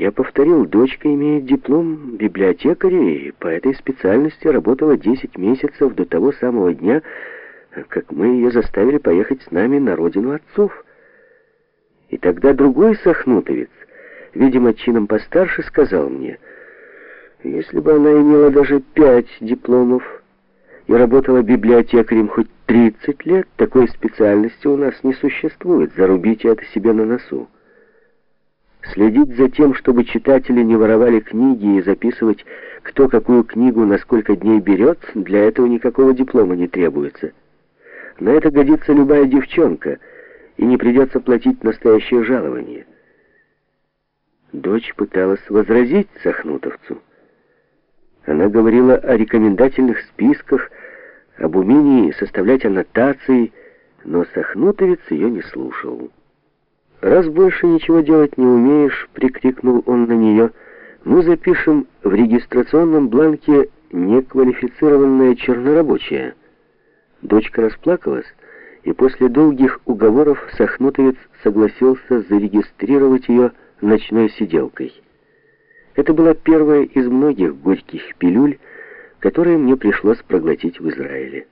Я повторил, дочка имеет диплом библиотекаря и по этой специальности работала 10 месяцев до того самого дня, как мы ее заставили поехать с нами на родину отцов. И тогда другой сахнутовец, видимо, чином постарше, сказал мне, если бы она имела даже пять дипломов и работала библиотекарем хоть 30 лет, такой специальности у нас не существует, зарубите это себе на носу. Следить за тем, чтобы читатели не воровали книги и записывать, кто какую книгу на сколько дней берет, для этого никакого диплома не требуется. На это годится любая девчонка, и не придется платить настоящее жалование. Дочь пыталась возразить Сахнутовцу. Она говорила о рекомендательных списках, об умении составлять аннотации, но Сахнутовец ее не слушал. «Раз больше ничего делать не умеешь», — прикрикнул он на нее, — «мы запишем в регистрационном бланке неквалифицированная чернорабочая». Дочка расплакалась, и после долгих уговоров Сахнутовец согласился зарегистрировать ее ночной сиделкой. Это была первая из многих горьких пилюль, которые мне пришлось проглотить в Израиле.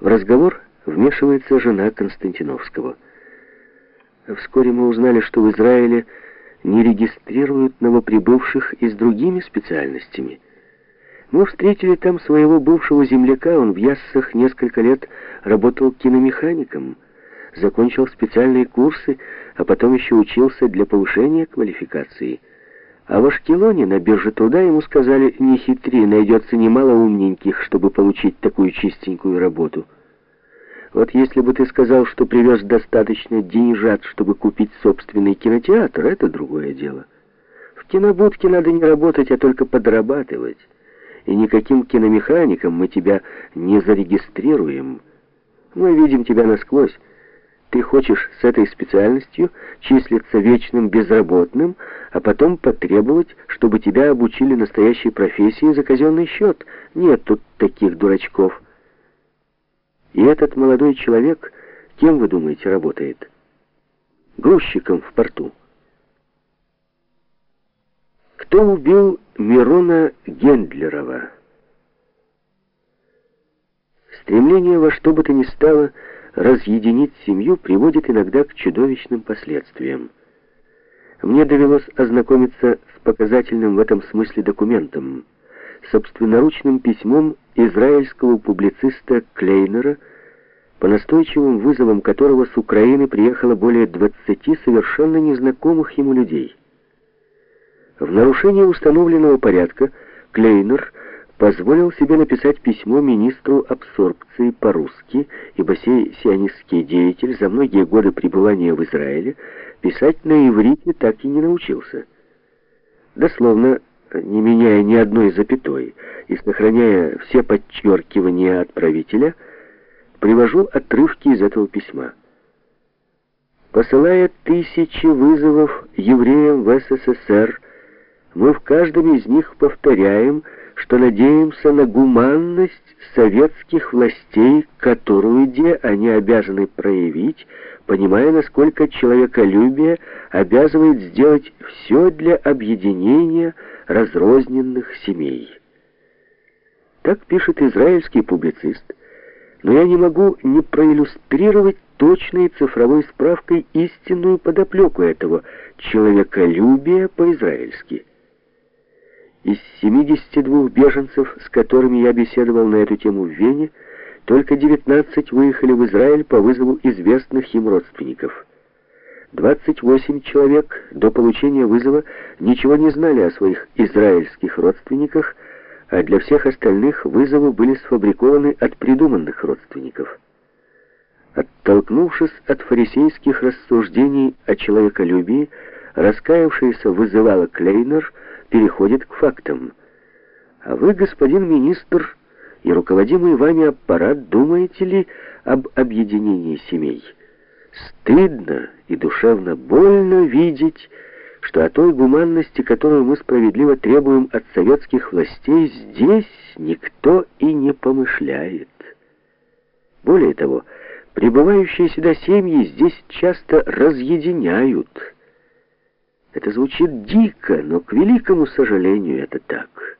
В разговор вмешивается жена Константиновского — Вскоре мы узнали, что в Израиле не регистрируют новоприбывших и с другими специальностями. Мы встретили там своего бывшего земляка, он в Яссах несколько лет работал киномехаником, закончил специальные курсы, а потом еще учился для повышения квалификации. А в Ашкелоне на бирже труда ему сказали, не хитри, найдется немало умненьких, чтобы получить такую чистенькую работу. Вот если бы ты сказал, что привез достаточно деньжат, чтобы купить собственный кинотеатр, это другое дело. В кинобудке надо не работать, а только подрабатывать. И никаким киномехаником мы тебя не зарегистрируем. Мы видим тебя насквозь. Ты хочешь с этой специальностью числиться вечным безработным, а потом потребовать, чтобы тебя обучили настоящей профессии за казенный счет. Нет тут таких дурачков. И этот молодой человек, кем вы думаете, работает? Грузчиком в порту. Кто убил Мирона Гендлерова? Стремление во что бы то ни стало разъединить семью приводит иногда к чудовищным последствиям. Мне довелось ознакомиться с показательным в этом смысле документом – собственноручным письмом израильского публициста Клейнера, по настойчивым вызовам которого с Украины приехало более 20 совершенно незнакомых ему людей. В нарушение установленного порядка Клейнер позволил себе написать письмо министру абсорбции по-русски, ибо сей сионистский деятель за многие годы пребывания в Израиле писать на иврите так и не научился. Дословно, не меняя ни одной запятой и сохраняя все подчеркивания отправителя, привожу отрывки из этого письма. Посылая тысячи вызовов евреям в СССР, мы в каждом из них повторяем, что надеемся на гуманность советских властей, которую где они обязаны проявить, понимая, насколько человеколюбие обязывает сделать все для объединения разрозненных семей. Так пишет израильский публицист, но я не могу не проиллюстрировать точной цифровой справкой истинную подоплеку этого человеколюбия по-израильски. Из 72 беженцев, с которыми я беседовал на эту тему в Вене, только 19 выехали в Израиль по вызову известных им родственников. 28 человек до получения вызова ничего не знали о своих израильских родственниках, а для всех остальных вызовы были сфабрикованы от придуманных родственников. Оттолкнувшись от фарисейских рассуждений о человеколюбии, раскаявшийся вызывала Клейнер переходит к фактам. А вы, господин министр, и руководимый вами аппарат, думаете ли об объединении семей? Стыдно и душевно больно видеть, что о той гуманности, которую мы справедливо требуем от советских властей, здесь никто и не помышляет. Более того, прибывающие сюда семьи здесь часто разъединяют. Это звучит дико, но, к великому сожалению, это так.